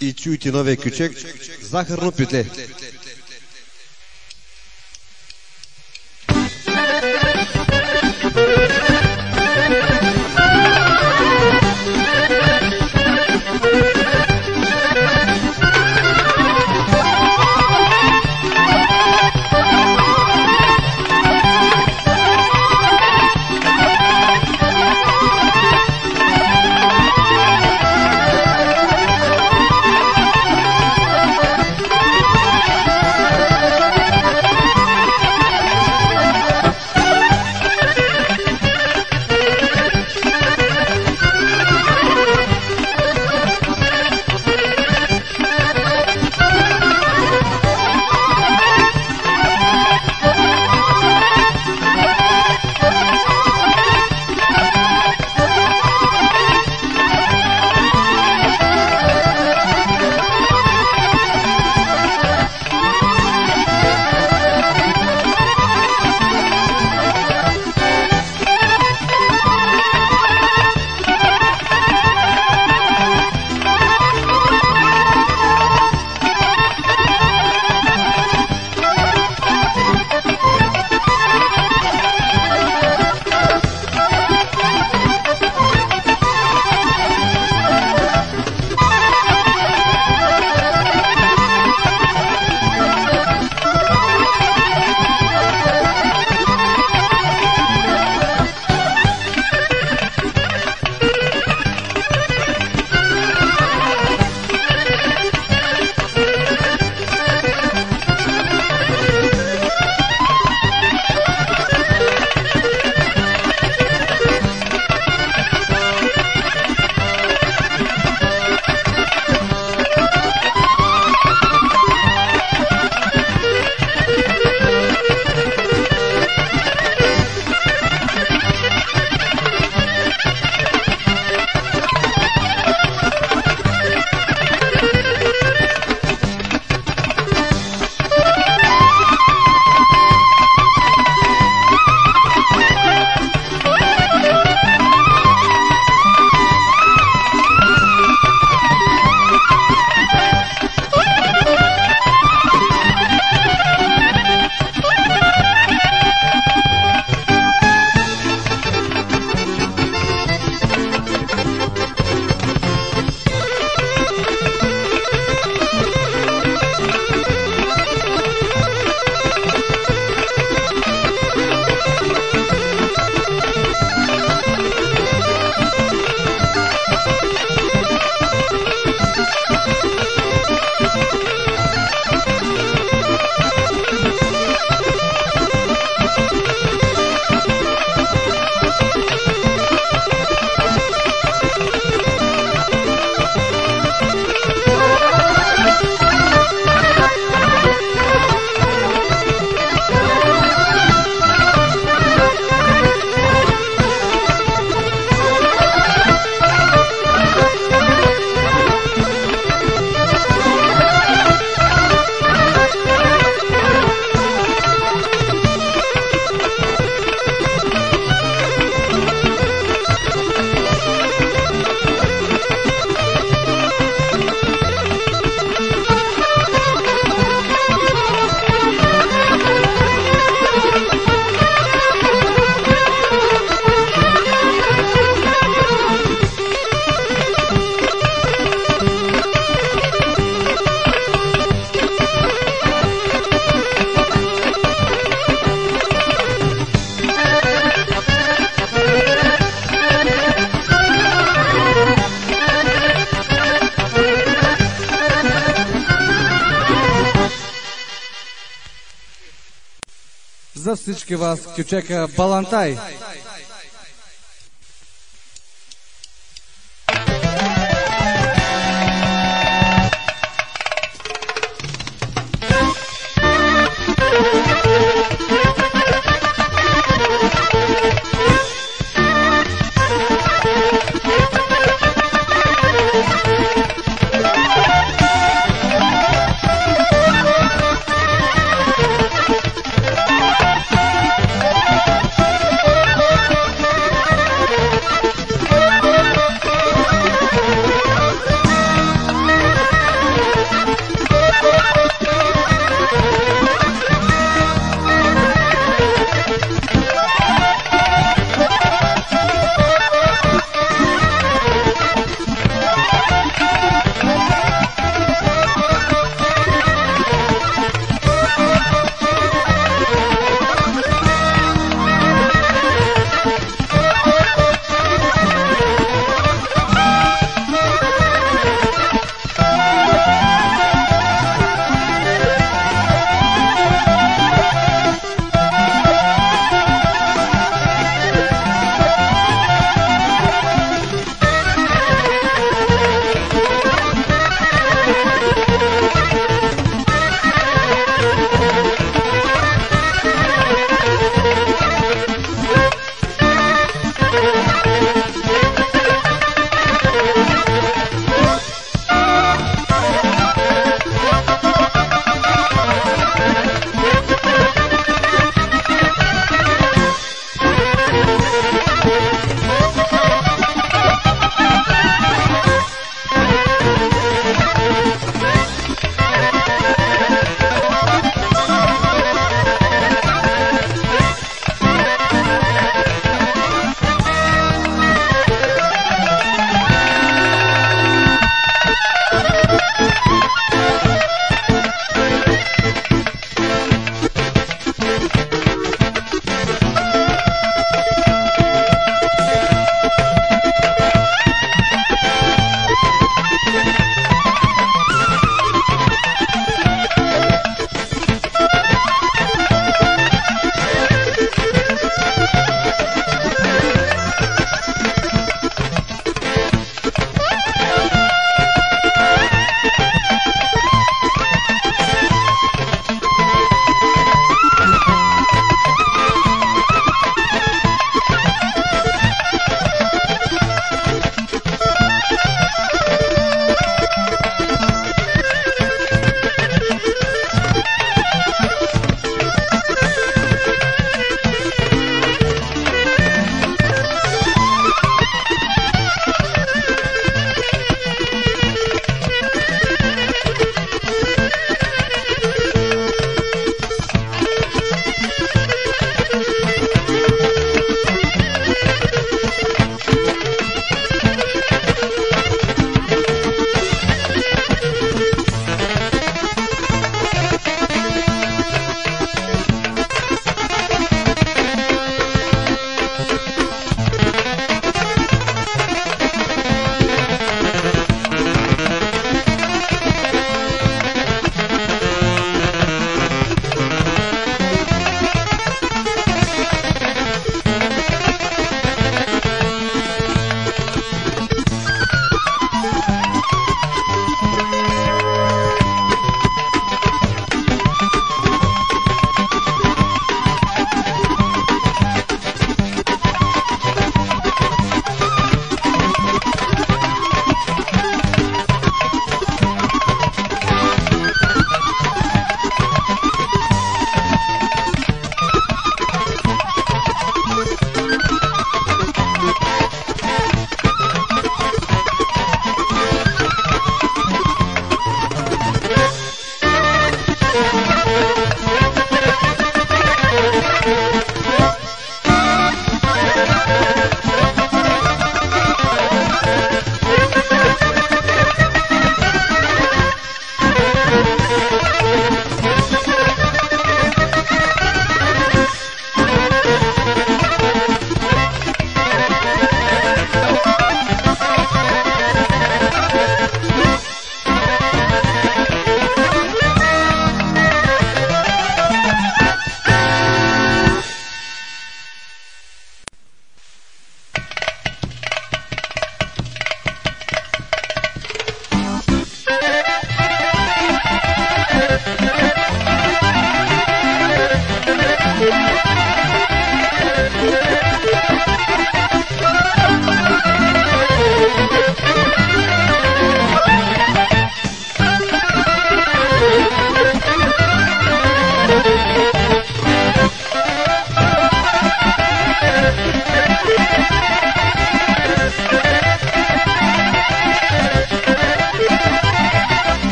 И чуйте новия кючек захарно петле. Всички вас кючека Балантай.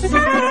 Sorry.